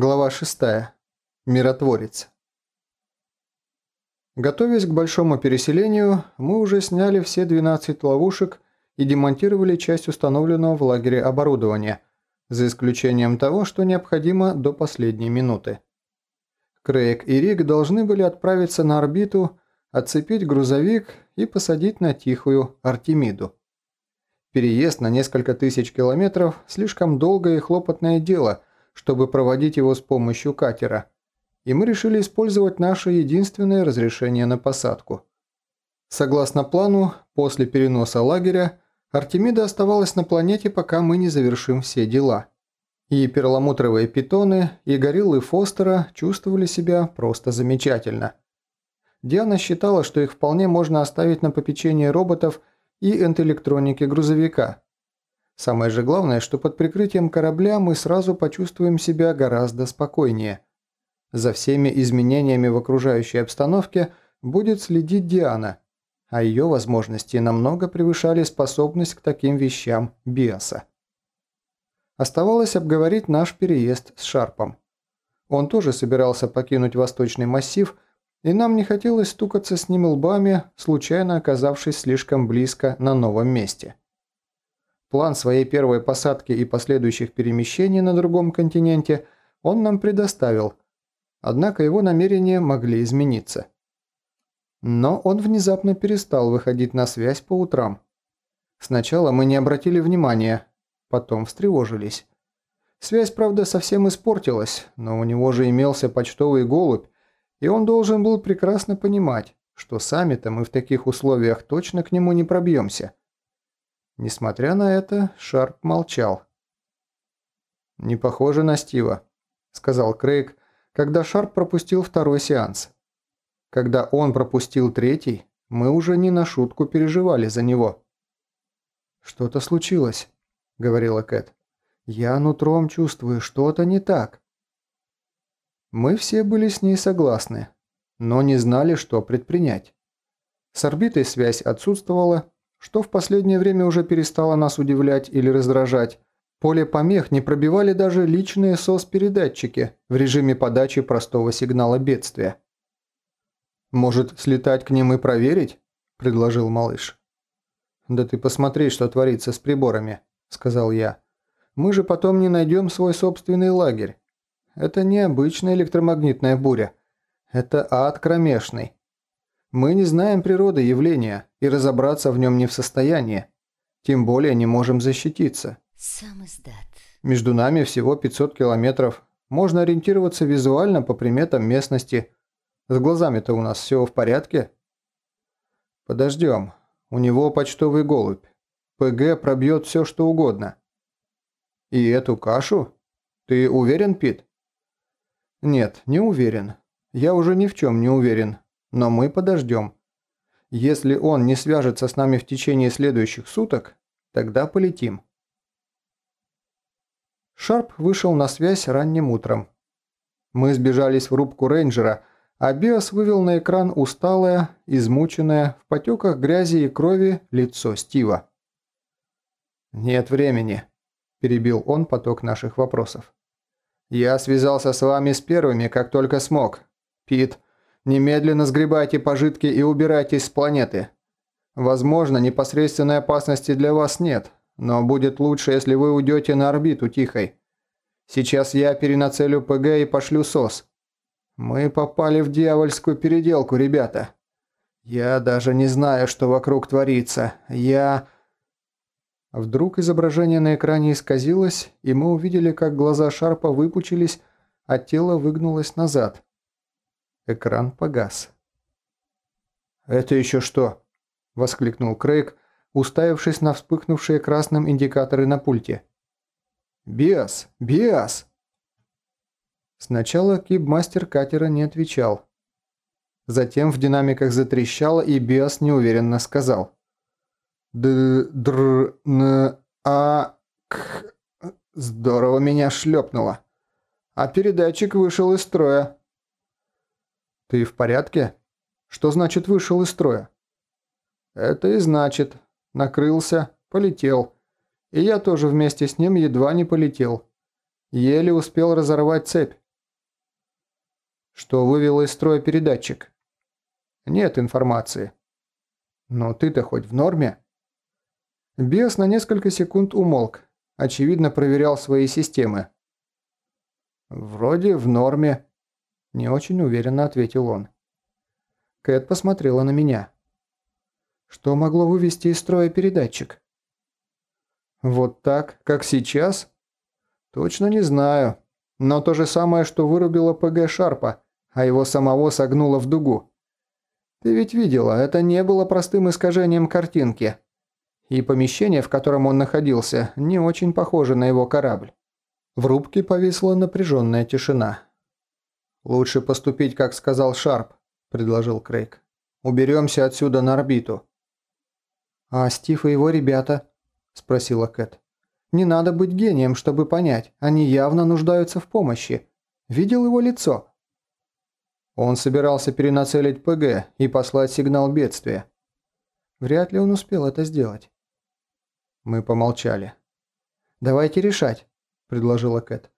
Глава 6. Миротворец. Готовясь к большому переселению, мы уже сняли все 12 ловушек и демонтировали часть установленного в лагере оборудования, за исключением того, что необходимо до последней минуты. Крейг и Рик должны были отправиться на орбиту, отцепить грузовик и посадить на тихую Артемиду. Переезд на несколько тысяч километров – слишком долгое и хлопотное дело – чтобы проводить его с помощью катера, и мы решили использовать наше единственное разрешение на посадку. Согласно плану, после переноса лагеря, Артемида оставалась на планете, пока мы не завершим все дела. И перламутровые питоны, и гориллы Фостера чувствовали себя просто замечательно. Диана считала, что их вполне можно оставить на попечение роботов и энтоэлектроники грузовика, Самое же главное, что под прикрытием корабля мы сразу почувствуем себя гораздо спокойнее. За всеми изменениями в окружающей обстановке будет следить Диана, а ее возможности намного превышали способность к таким вещам Биоса. Оставалось обговорить наш переезд с Шарпом. Он тоже собирался покинуть Восточный массив, и нам не хотелось стукаться с ним лбами, случайно оказавшись слишком близко на новом месте. План своей первой посадки и последующих перемещений на другом континенте он нам предоставил, однако его намерения могли измениться. Но он внезапно перестал выходить на связь по утрам. Сначала мы не обратили внимания, потом встревожились. Связь, правда, совсем испортилась, но у него же имелся почтовый голубь, и он должен был прекрасно понимать, что сами-то мы в таких условиях точно к нему не пробьемся. Несмотря на это, Шарп молчал. «Не похоже на Стива», – сказал Крейг, когда Шарп пропустил второй сеанс. Когда он пропустил третий, мы уже не на шутку переживали за него. «Что-то случилось», – говорила Кэт. «Я нутром чувствую, что-то не так». Мы все были с ней согласны, но не знали, что предпринять. С орбитой связь отсутствовала, что в последнее время уже перестало нас удивлять или раздражать. Поле помех не пробивали даже личные СОС-передатчики в режиме подачи простого сигнала бедствия. «Может, слетать к ним и проверить?» – предложил малыш. «Да ты посмотри, что творится с приборами», – сказал я. «Мы же потом не найдем свой собственный лагерь. Это не обычная электромагнитная буря. Это ад кромешный. Мы не знаем природы явления и разобраться в нем не в состоянии. Тем более не можем защититься. Сам издат. Между нами всего 500 километров. Можно ориентироваться визуально по приметам местности. С глазами-то у нас все в порядке? Подождем. У него почтовый голубь. ПГ пробьет все, что угодно. И эту кашу? Ты уверен, Пит? Нет, не уверен. Я уже ни в чем не уверен. Но мы подождем. Если он не свяжется с нами в течение следующих суток, тогда полетим. Шарп вышел на связь ранним утром. Мы сбежались в рубку рейнджера, а Биос вывел на экран усталое, измученное, в потеках грязи и крови лицо Стива. «Нет времени», – перебил он поток наших вопросов. «Я связался с вами с первыми, как только смог. Пит, Немедленно сгребайте пожитки и убирайтесь с планеты. Возможно, непосредственной опасности для вас нет, но будет лучше, если вы уйдете на орбиту тихой. Сейчас я перенацелю ПГ и пошлю СОС. Мы попали в дьявольскую переделку, ребята. Я даже не знаю, что вокруг творится. Я... Вдруг изображение на экране исказилось, и мы увидели, как глаза Шарпа выпучились, а тело выгнулось назад. Экран погас. «Это еще что?» – воскликнул Крейг, уставившись на вспыхнувшие красным индикаторы на пульте. «Биас! Биас!» Сначала кибмастер катера не отвечал. Затем в динамиках затрещало, и Биас неуверенно сказал. д др н а к Здорово меня шлепнуло. А передатчик вышел из строя. «Ты в порядке? Что значит вышел из строя?» «Это и значит. Накрылся, полетел. И я тоже вместе с ним едва не полетел. Еле успел разорвать цепь. что вывело из строя передатчик. Нет информации. Но ты-то хоть в норме? Бес на несколько секунд умолк. Очевидно, проверял свои системы. «Вроде в норме», – не очень уверенно ответил он. Кэт посмотрела на меня. «Что могло вывести из строя передатчик?» «Вот так, как сейчас?» «Точно не знаю. Но то же самое, что вырубило ПГ Шарпа, а его самого согнуло в дугу. Ты ведь видела, это не было простым искажением картинки. И помещение, в котором он находился, не очень похоже на его корабль. В рубке повисла напряженная тишина. «Лучше поступить, как сказал Шарп», – предложил Крейг. «Уберемся отсюда на орбиту». «А Стив и его ребята?» – спросила Кэт. «Не надо быть гением, чтобы понять. Они явно нуждаются в помощи. Видел его лицо?» Он собирался перенацелить ПГ и послать сигнал бедствия. Вряд ли он успел это сделать. Мы помолчали. «Давайте решать», – предложила Кэт.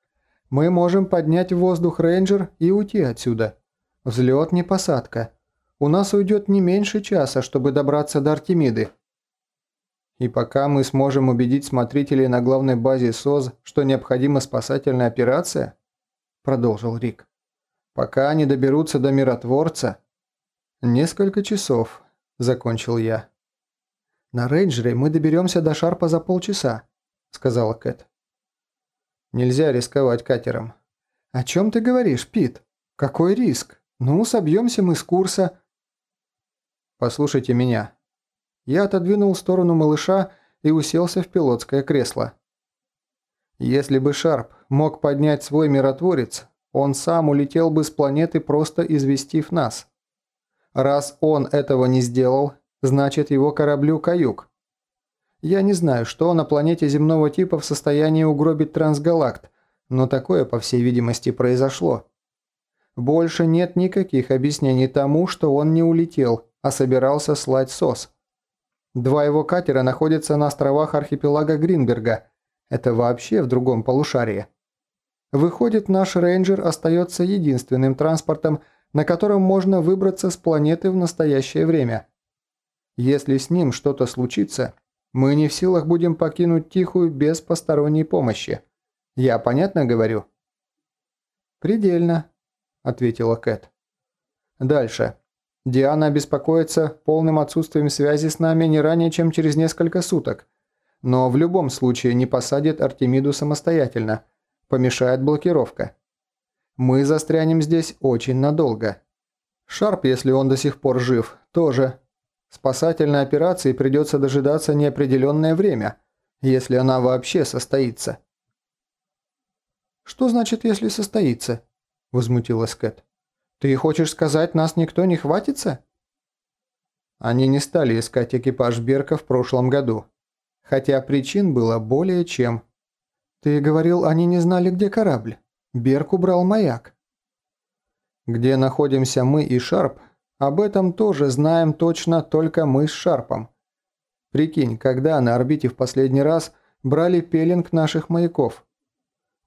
«Мы можем поднять в воздух рейнджер и уйти отсюда. Взлет не посадка. У нас уйдет не меньше часа, чтобы добраться до Артемиды. И пока мы сможем убедить смотрителей на главной базе СОЗ, что необходима спасательная операция», – продолжил Рик. Пока они доберутся до миротворца. Несколько часов, закончил я. На рейнджере мы доберемся до Шарпа за полчаса, сказала Кэт. Нельзя рисковать катером. О чем ты говоришь, Пит? Какой риск? Ну, собьемся мы с курса. Послушайте меня. Я отодвинул в сторону малыша и уселся в пилотское кресло. Если бы Шарп мог поднять свой миротворец, он сам улетел бы с планеты, просто известив нас. Раз он этого не сделал, значит его кораблю каюк. Я не знаю, что на планете земного типа в состоянии угробить трансгалакт, но такое, по всей видимости, произошло. Больше нет никаких объяснений тому, что он не улетел, а собирался слать СОС. Два его катера находятся на островах архипелага Гринберга. Это вообще в другом полушарии. Выходит, наш рейнджер остается единственным транспортом, на котором можно выбраться с планеты в настоящее время. Если с ним что-то случится, мы не в силах будем покинуть Тихую без посторонней помощи. Я понятно говорю?» «Предельно», – ответила Кэт. «Дальше. Диана обеспокоится полным отсутствием связи с нами не ранее, чем через несколько суток, но в любом случае не посадит Артемиду самостоятельно – помешает блокировка. Мы застрянем здесь очень надолго. Шарп, если он до сих пор жив, тоже. Спасательной операции придется дожидаться неопределенное время, если она вообще состоится. «Что значит, если состоится?» – возмутилась Кэт. «Ты хочешь сказать, нас никто не хватится?» Они не стали искать экипаж Берка в прошлом году, хотя причин было более чем. «Ты говорил, они не знали, где корабль. Берг убрал маяк». «Где находимся мы и Шарп, об этом тоже знаем точно только мы с Шарпом. Прикинь, когда на орбите в последний раз брали пеленг наших маяков.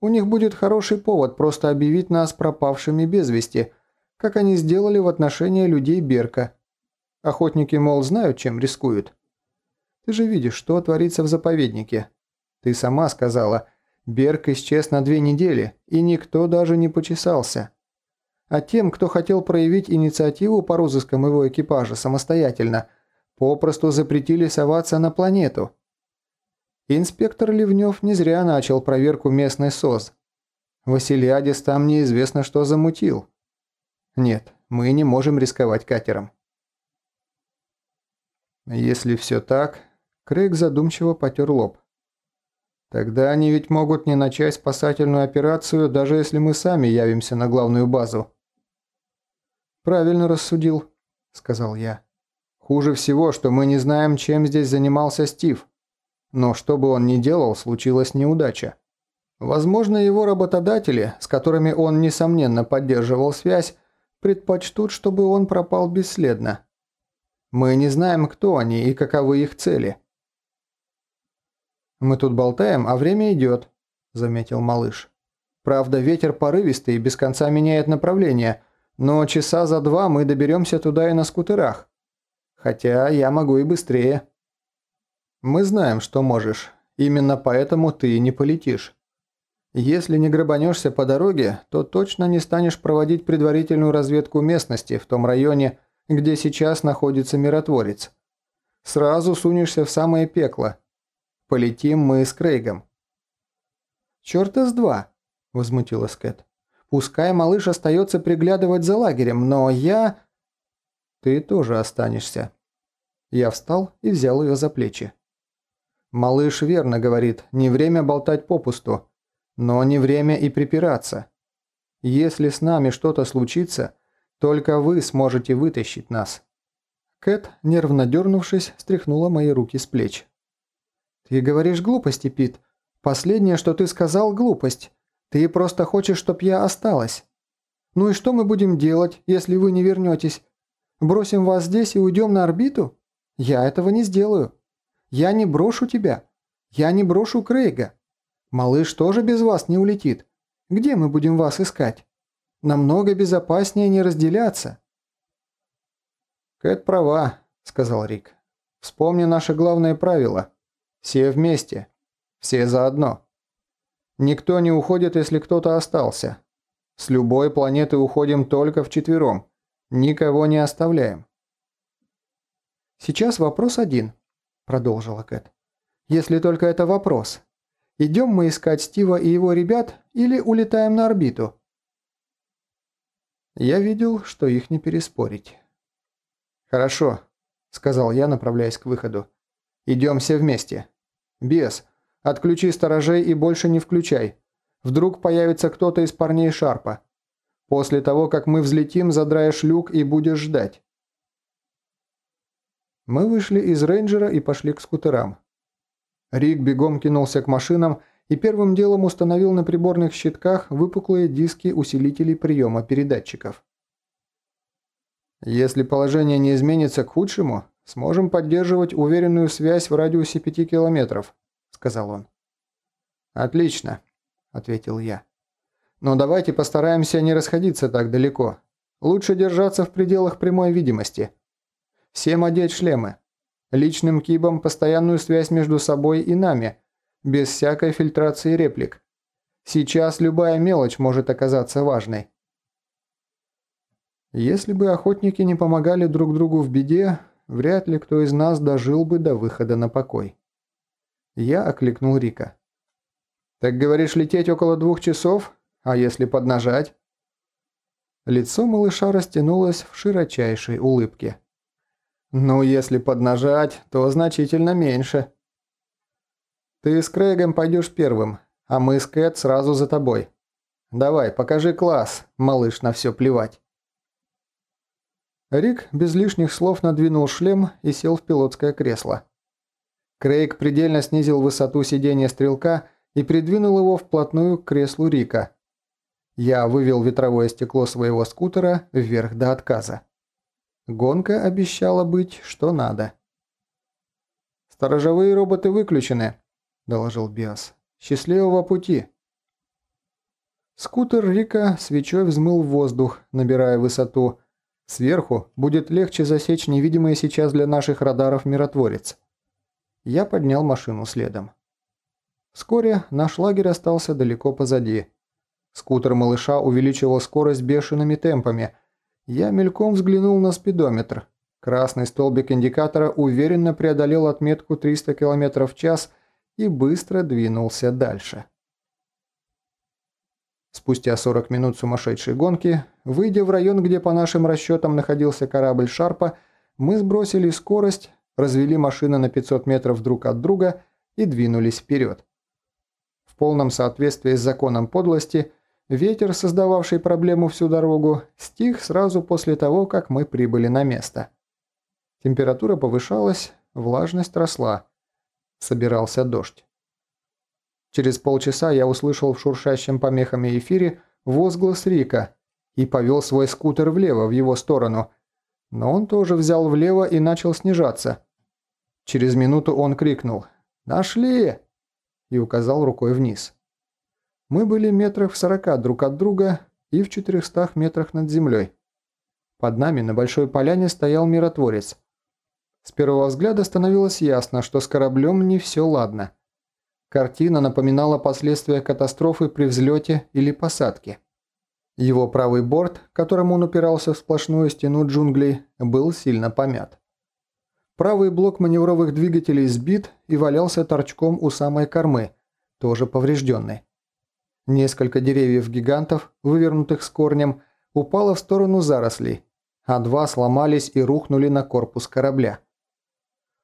У них будет хороший повод просто объявить нас пропавшими без вести, как они сделали в отношении людей Берка. Охотники, мол, знают, чем рискуют. Ты же видишь, что творится в заповеднике. Ты сама сказала, Берг исчез на две недели, и никто даже не почесался. А тем, кто хотел проявить инициативу по розыскам его экипажа самостоятельно, попросту запретили соваться на планету. Инспектор Ливнев не зря начал проверку местной СОЗ. Василиадис там неизвестно что замутил. Нет, мы не можем рисковать катером. Если все так, Крейг задумчиво потер лоб. Тогда они ведь могут не начать спасательную операцию, даже если мы сами явимся на главную базу. «Правильно рассудил», – сказал я. «Хуже всего, что мы не знаем, чем здесь занимался Стив. Но что бы он ни делал, случилась неудача. Возможно, его работодатели, с которыми он, несомненно, поддерживал связь, предпочтут, чтобы он пропал бесследно. Мы не знаем, кто они и каковы их цели». «Мы тут болтаем, а время идет», – заметил малыш. «Правда, ветер порывистый и без конца меняет направление, Но часа за два мы доберемся туда и на скутерах. Хотя я могу и быстрее. Мы знаем, что можешь. Именно поэтому ты не полетишь. Если не грабанешься по дороге, то точно не станешь проводить предварительную разведку местности в том районе, где сейчас находится миротворец. Сразу сунешься в самое пекло. Полетим мы с Крейгом. «Чёрта с два!» – возмутилась Кэт. «Пускай малыш остается приглядывать за лагерем, но я...» «Ты тоже останешься». Я встал и взял ее за плечи. «Малыш верно говорит, не время болтать попусту, но не время и припираться. Если с нами что-то случится, только вы сможете вытащить нас». Кэт, нервно дернувшись, стряхнула мои руки с плеч. «Ты говоришь глупости, Пит. Последнее, что ты сказал, глупость. Ты просто хочешь, чтоб я осталась. Ну и что мы будем делать, если вы не вернетесь? Бросим вас здесь и уйдем на орбиту? Я этого не сделаю. Я не брошу тебя. Я не брошу Крейга. Малыш тоже без вас не улетит. Где мы будем вас искать? Намного безопаснее не разделяться». «Кэт права», — сказал Рик. «Вспомни наше главное правило. Все вместе. Все заодно. Никто не уходит, если кто-то остался. С любой планеты уходим только вчетвером. Никого не оставляем». «Сейчас вопрос один», — продолжила Кэт. «Если только это вопрос. Идем мы искать Стива и его ребят или улетаем на орбиту?» Я видел, что их не переспорить. «Хорошо», — сказал я, направляясь к выходу. «Идем все вместе. Бес, отключи сторожей и больше не включай. Вдруг появится кто-то из парней Шарпа. После того, как мы взлетим, задраешь люк и будешь ждать». Мы вышли из рейнджера и пошли к скутерам. Рик бегом кинулся к машинам и первым делом установил на приборных щитках выпуклые диски усилителей приема передатчиков. Если положение не изменится к худшему, сможем поддерживать уверенную связь в радиусе 5 километров», – сказал он. «Отлично», – ответил я. «Но давайте постараемся не расходиться так далеко. Лучше держаться в пределах прямой видимости. Всем одеть шлемы. Личным кибом постоянную связь между собой и нами, без всякой фильтрации реплик. Сейчас любая мелочь может оказаться важной. Если бы охотники не помогали друг другу в беде, вряд ли кто из нас дожил бы до выхода на покой. Я окликнул Рика. «Так говоришь, лететь около двух часов? А если поднажать?» Лицо малыша растянулось в широчайшей улыбке. «Ну, если поднажать, то значительно меньше». «Ты с Крэгом пойдешь первым, а мы с Кэт сразу за тобой. Давай, покажи класс, малыш на все плевать». Рик без лишних слов надвинул шлем и сел в пилотское кресло. Крейг предельно снизил высоту сидения стрелка и придвинул его вплотную к креслу Рика. Я вывел ветровое стекло своего скутера вверх до отказа. Гонка обещала быть что надо. «Сторожевые роботы выключены», – доложил Биас. «Счастливого пути!» Скутер Рика свечой взмыл в воздух, набирая высоту, Сверху будет легче засечь невидимый сейчас для наших радаров миротворец. Я поднял машину следом. Вскоре наш лагерь остался далеко позади. Скутер малыша увеличивал скорость бешеными темпами. Я мельком взглянул на спидометр. Красный столбик индикатора уверенно преодолел отметку 300 км в час и быстро двинулся дальше. Спустя 40 минут сумасшедшей гонки, выйдя в район, где по нашим расчетам находился корабль «Шарпа», мы сбросили скорость, развели машины на 500 метров друг от друга и двинулись вперед. В полном соответствии с законом подлости, ветер, создававший проблему всю дорогу, стих сразу после того, как мы прибыли на место. Температура повышалась, влажность росла. Собирался дождь. Через полчаса я услышал в шуршащем помехами эфире возглас Рика и повел свой скутер влево в его сторону, но он тоже взял влево и начал снижаться. Через минуту он крикнул «Нашли!» и указал рукой вниз. Мы были метрах в сорока друг от друга и в четырехстах метрах над землей. Под нами на большой поляне стоял миротворец. С первого взгляда становилось ясно, что с кораблем не все ладно. Картина напоминала последствия катастрофы при взлете или посадке. Его правый борт, которым он упирался в сплошную стену джунглей, был сильно помят. Правый блок маневровых двигателей сбит и валялся торчком у самой кормы, тоже поврежденный. Несколько деревьев-гигантов, вывернутых с корнем, упало в сторону зарослей, а два сломались и рухнули на корпус корабля.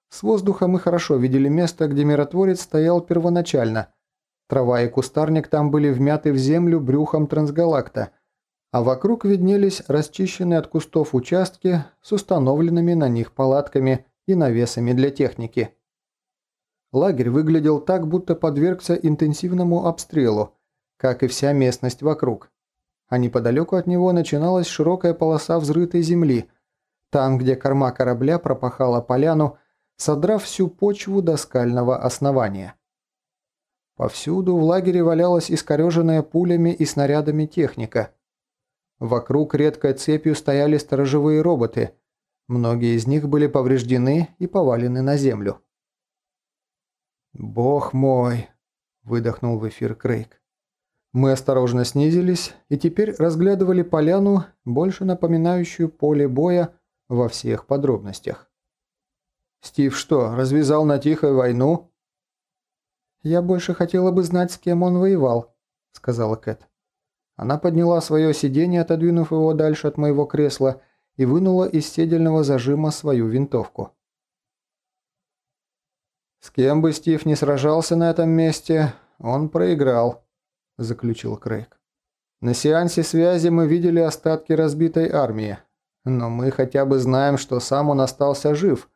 С воздуха мы хорошо видели место, где миротворец стоял первоначально. Трава и кустарник там были вмяты в землю брюхом трансгалакта, а вокруг виднелись расчищенные от кустов участки с установленными на них палатками и навесами для техники. Лагерь выглядел так, будто подвергся интенсивному обстрелу, как и вся местность вокруг. А неподалеку от него начиналась широкая полоса взрытой земли, там, где корма корабля пропахала поляну, содрав всю почву до скального основания. Повсюду в лагере валялась искореженная пулями и снарядами техника. Вокруг редкой цепью стояли сторожевые роботы. Многие из них были повреждены и повалены на землю. «Бог мой!» – выдохнул в эфир Крейг. Мы осторожно снизились и теперь разглядывали поляну, больше напоминающую поле боя во всех подробностях. Стив что, развязал на тихой войну?» «Я больше хотела бы знать, с кем он воевал», — сказала Кэт. Она подняла свое сиденье, отодвинув его дальше от моего кресла, и вынула из седельного зажима свою винтовку. «С кем бы Стив не сражался на этом месте, он проиграл», – заключил Крейг. «На сеансе связи мы видели остатки разбитой армии, но мы хотя бы знаем, что сам он остался жив,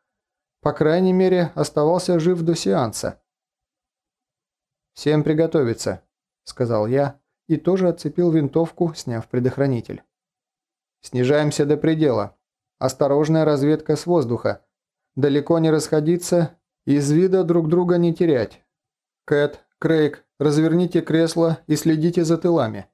по крайней мере, оставался жив до сеанса. «Всем приготовиться», – сказал я и тоже отцепил винтовку, сняв предохранитель. «Снижаемся до предела. Осторожная разведка с воздуха. Далеко не расходиться, из вида друг друга не терять. Кэт, Крейг, разверните кресло и следите за тылами.